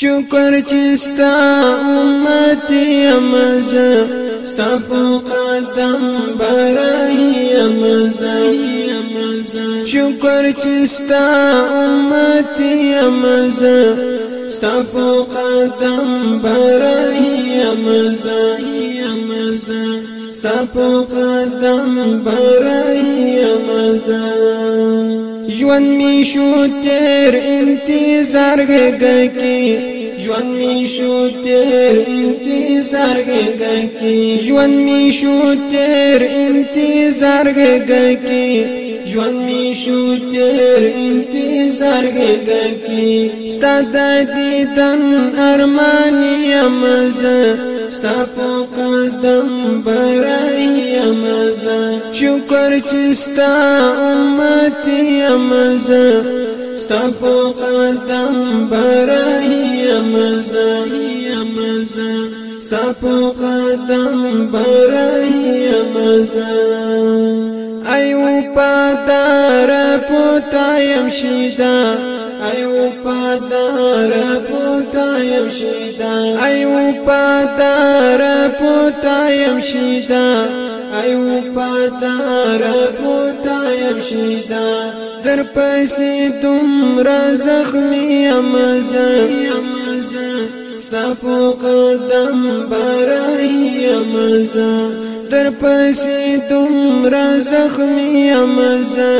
شکر چستا امتی امز ستفو قدم برائی امز شکر چستا امتی امز ستفو قدم برائی امز ستفو قدم برائی امز ژوند می شو تیر انتظار گکی ژوند می شو تیر انتظار گکی ژوند می شو تیر انتظار گکی ژوند می شو تیر انتظار گکی ستاد دیدن ارمانی مزه ستاسو قدم برای مزه شکر چې ستا عمر مز استفو قدم برای مز مز استفو قدم برای مز ایو پدار پوتایم شیدا ایو پدار پوتایم شیدا ایو پدار پوتایم شیدا ایو پدار پوتایم شیدا در پسې دومره زخمی ام زه ستاسو قدم برای ام زه در پسې دومره زخمی ام زه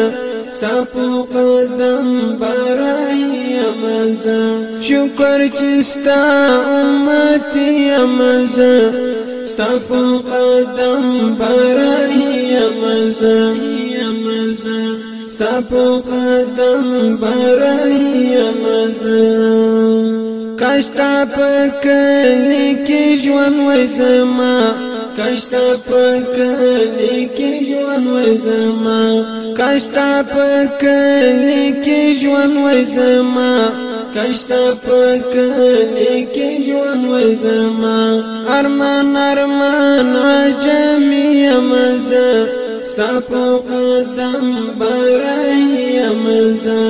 ستاسو قدم برای ام زه شکر چې ستاسو امت ام زه ستاسو قدم برای ام زه ام زه ستاسو قدم برایم کاشتا پکلی کی جوان وزما کاشتا پکلی کی جوان وزما کاشتا پکلی کی جوان وزما کاشتا پکلی کی جوان وزما ارمان ارمان عجمی مزه ستا په قدم برای امزا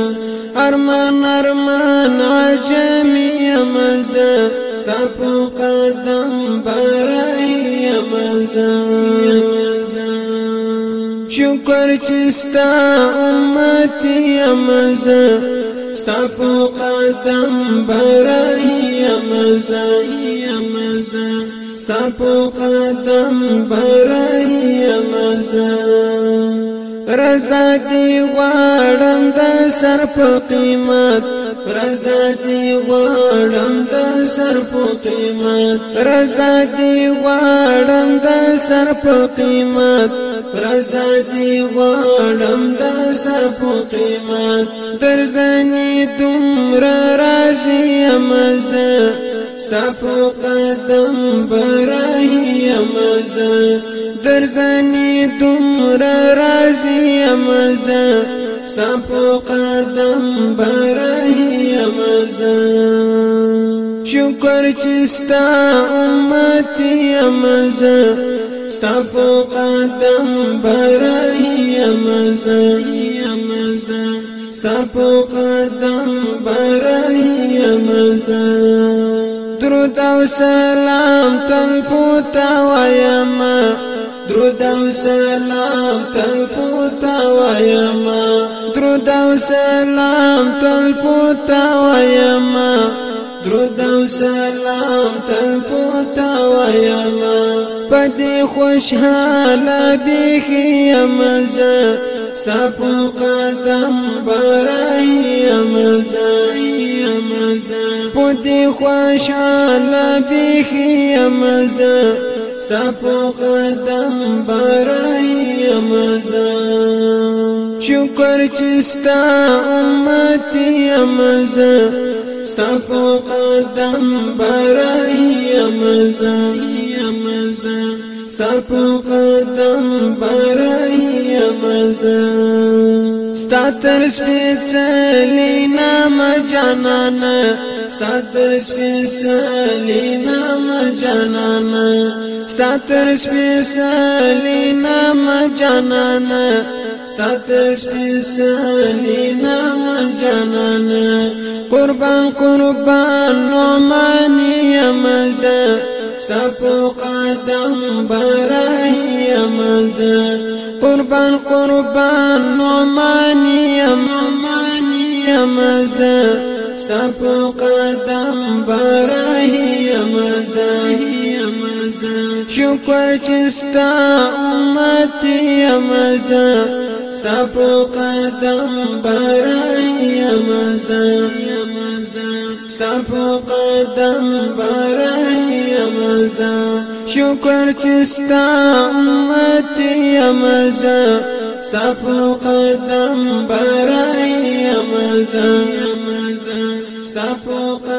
ارمان ارمان عجمی امزا ستا په قدم برای امزا شکر چې ستا امتی امزا ستا په قدم برای امزا امزا ستفو قدم برايما رزاتي غارم دا سرف قيمت رزاتي غارم دا سرف قيمت رزاتي غارم دا سرف قيمت رزاتي غارم دا سرف قيمت درزاني تم رازي يا ستفو قدم براهي امزا درزاني دمرا رازی امزا ستفو قدم براهي امزا شکر چستا امتی امزا ستفو قدم براهي امزا ستفو قدم براهي امزا درود او سلام تن پوتا وایم درود او سلام تن پوتا وایم درود او سلام تن پوتا وایم درود او سلام تن پوتا وایم پدې خوشاله بخي مزه ستاسو قدم برهي خوشاله بخي مزه سپو قدم برای مزه شکر چې ستا امت مزه سپو قدم برای مزه سپو قدم برای مزه ستا تر سپیڅلې نام جانانه ستر سپیسلی نام جانانا ستر سپیسلی نام جانانا ستر سپیسلی نام جانانا قربان قربان نومانی مزا ستفو قدم براهی مزا قربان قربان نومانی مزا سپو قدم برهی مزاهی مزا شکر چستا امتی مزا سپو قدم برهی مزا سپو قدم برهی مزا شکر چستا امتی مزا سپو قدم برهی مزا صفوق